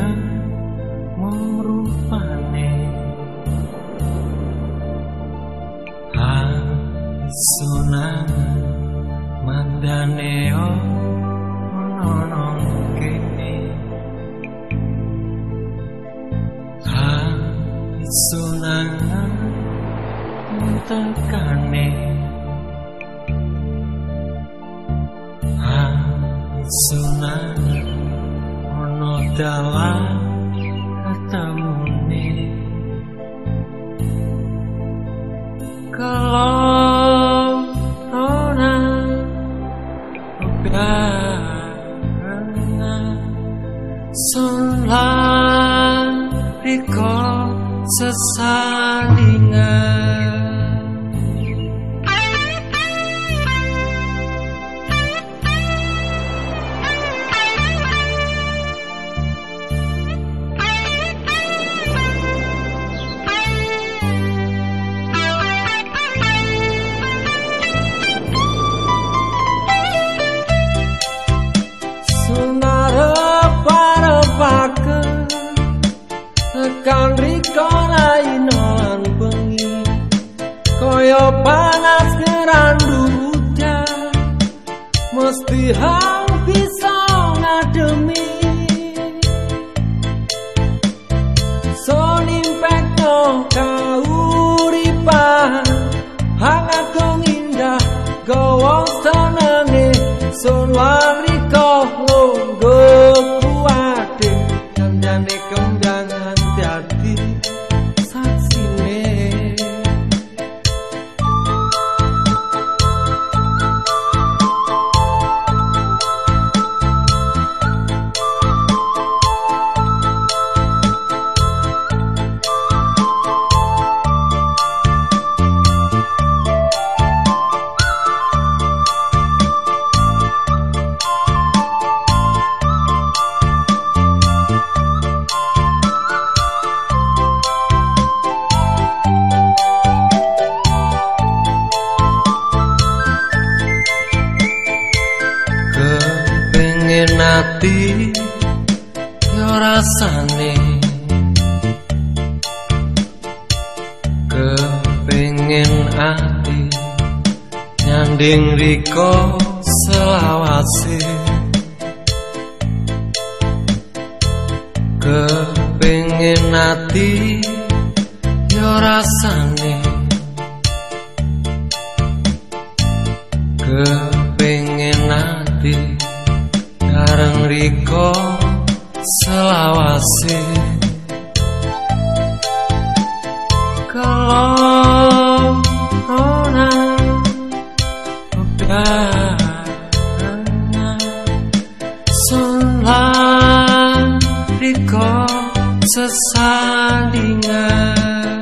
Sunangan merupane Sunangan mandane ono kene. Sunangan tekane Sunangan ono dalam ketemune kalau orang karena solan riko sesalingan koyo panas ngerandu udan mesti hang bisa ngademi. So nimpekno kauripan rasane. Kepengen ati nyanding riko selawase. Kepengen ati yo rasane. Kepengen selawase kalau ona karena solan riko sesandingan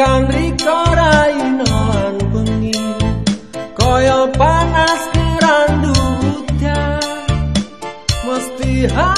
tekan riko rainan bengi Koyo panas 啊。